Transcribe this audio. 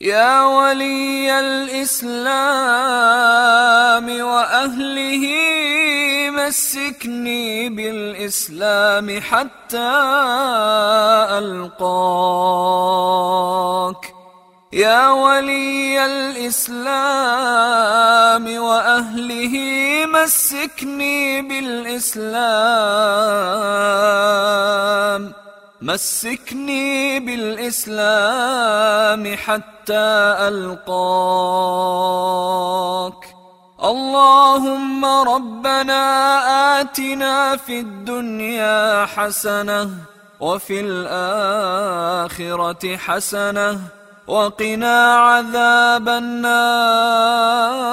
يا ولي الإسلام وأهله مسكني بالإسلام حتى ألقاك. يا ولي الإسلام وأهله مسكني بالإسلام مسكني بالإسلام حتى ألقاك. اللهم ربنا آتنا في الدنيا حسنة وفي الآخرة حسنة وقنا عذاب النار.